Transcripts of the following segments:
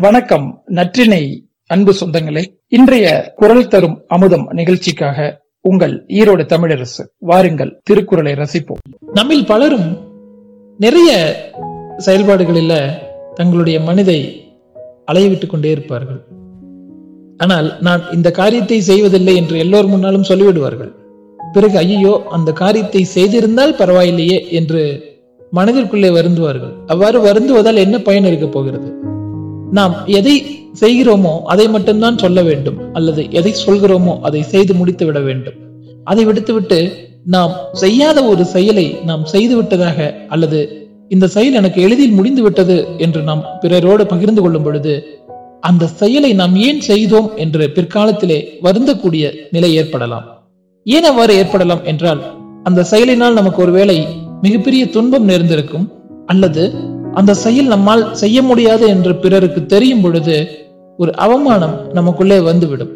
வணக்கம் நற்றினை அன்பு சொந்தங்களே. இன்றைய குரல் தரும் அமுதம் நிகழ்ச்சிக்காக உங்கள் ஈரோடு தமிழரசு வாருங்கள் திருக்குறளை ரசிப்போம். நம்மில் பலரும் நிறைய செயல்பாடுகளில் தங்களுடைய மனிதை அலையவிட்டுக் கொண்டே இருப்பார்கள். ஆனால் நான் இந்த காரியத்தை செய்வதில்லை என்று எல்லோர் முன்னாலும் சொல்லிவிடுவார்கள். பிறகு ஐயோ அந்த காரியத்தை செய்திருந்தால் பரவாயில்லையே என்று மனதிற்குள்ளே வருந்துவார்கள். அவ்வாறு வருந்துவதால் என்ன பயன் இருக்க போகிறது? நாம் எதை செய்கிறோமோ அதை மட்டும்தான் சொல்ல வேண்டும். அல்லது எதை சொல்கிறோமோ அதை செய்து முடித்து விட வேண்டும். அதை விடுத்துவிட்டு நாம் செய்யாத ஒரு செயலை நாம் செய்து விட்டதாக அல்லது இந்த செயல் எனக்கு எளிதில் முடிந்து விட்டது என்று நாம் பிறரோடு பகிர்ந்து கொள்ளும் பொழுது அந்த செயலை நாம் ஏன் செய்தோம் என்று பிற்காலத்திலே வருந்தக்கூடிய நிலை ஏற்படலாம். ஏன் அவ்வாறு ஏற்படலாம் என்றால் அந்த செயலினால் நமக்கு ஒருவேளை மிகப்பெரிய துன்பம் நேர்ந்திருக்கும். அல்லது அந்த செயல் நம்மால் செய்ய முடியாது என்று பிறருக்கு தெரியும் பொழுது ஒரு அவமானம் நமக்குள்ளே வந்துவிடும்.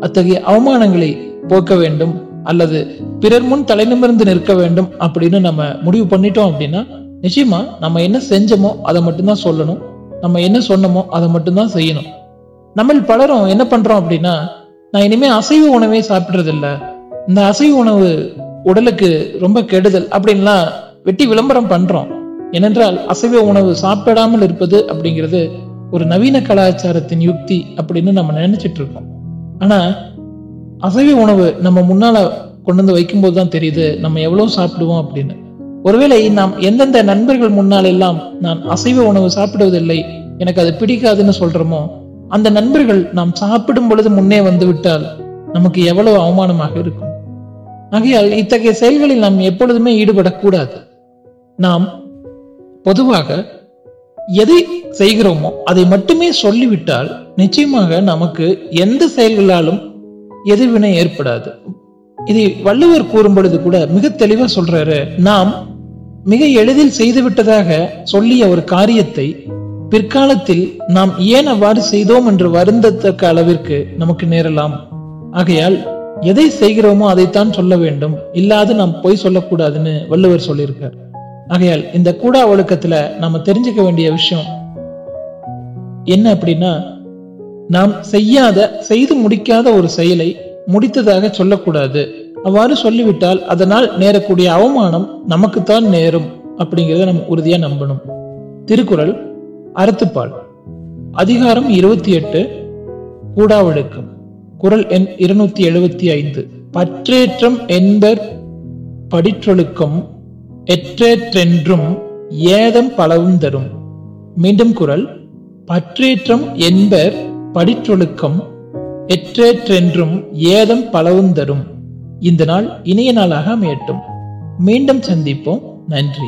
அத்தகைய அவமானங்களை போக்க வேண்டும் அல்லது பிறர் முன் தலைநிமிர்ந்து நிற்க வேண்டும் அப்படின்னு நம்ம முடிவு பண்ணிட்டோம் அப்படின்னா நிச்சயமா நம்ம என்ன செஞ்சோமோ அதை மட்டும்தான் சொல்லணும். நம்ம என்ன சொன்னோமோ அதை மட்டும்தான் செய்யணும். நம்ம பலரும் என்ன பண்றோம் அப்படின்னா நான் இனிமே அசைவ உணவே சாப்பிட்றதில்ல. இந்த அசைவ உணவு உடலுக்கு ரொம்ப கெடுதல் அப்படின்லாம் வெட்டி விளம்பரம் பண்றோம். ஏனென்றால் அசைவ உணவு சாப்பிடாமல் இருப்பது அப்படிங்கிறது ஒரு நவீன கலாச்சாரத்தின் யுக்தி அப்படின்னு நம்ம நினைச்சிட்டு இருக்கோம். ஆனா அசைவ உணவு நம்ம முன்னால கொண்டு வந்து வைக்கும்போது தான் தெரியுது நம்ம எவ்வளவு சாப்பிடுவோம் அப்படின்னு. ஒருவேளை நாம் எந்தெந்த நண்பர்கள் முன்னால் எல்லாம் நான் அசைவ உணவு சாப்பிடுவதில்லை எனக்கு அது பிடிக்காதுன்னு சொல்றோமோ அந்த நண்பர்கள் நாம் சாப்பிடும் பொழுது முன்னே வந்து விட்டால் நமக்கு எவ்வளவு அவமானமாக இருக்கும். ஆகையால் இத்தகைய செயல்களில் நாம் எப்பொழுதுமே ஈடுபடக்கூடாது. நாம் பொதுவாக எதை செய்கிறோமோ அதை மட்டுமே சொல்லிவிட்டால் நிச்சயமாக நமக்கு எந்த செயல்களாலும் எதிர்வினை ஏற்படாது. இதை வள்ளுவர் கூறும் பொழுது கூட மிக தெளிவா சொல்றாரு நாம் மிக எளிதில் செய்துவிட்டதாக சொல்லிய ஒரு காரியத்தை பிற்காலத்தில் நாம் ஏன் அவ்வாறு செய்தோம் என்று வருந்தத்தக்க அளவிற்கு நமக்கு நேரலாம். ஆகையால் எதை செய்கிறோமோ அதைத்தான் சொல்ல வேண்டும். இல்லாது நாம் பொய் சொல்லக்கூடாதுன்னு வள்ளுவர் சொல்லியிருக்கார். ஆகையால் இந்த கூடா ஒழுக்கத்துல நாம தெரிஞ்சுக்க வேண்டிய விஷயம் என்ன அப்படின்னா நாம் செய்யாத செய்து முடிக்காத ஒரு செயலை முடித்ததாக சொல்லக்கூடாது. அவ்வாறு சொல்லிவிட்டால் அதனால் நேரக்கூடிய அவமானம் நமக்குத்தான் நேரும் அப்படிங்கிறத நம்ம உறுதியா நம்பணும். திருக்குறள் அறத்துப்பால் அதிகாரம் இருபத்தி எட்டு கூடாவழுக்கம் குரல் எண் இருநூத்தி எழுபத்தி ஐந்து. பற்றேற்றம் என்பர் படிற்றொழுக்கம் எற்றேற்றென்றும் ஏதம் பலவும் தரும். மீண்டும் குரல் பற்றேற்றம் என்பர் படிற்றொழுக்கம் எற்றேற்றென்றும் ஏதம் பலவும் தரும். இந்த நாள் இனிய நாளாக அமையட்டும். மீண்டும் சந்திப்போம். நன்றி.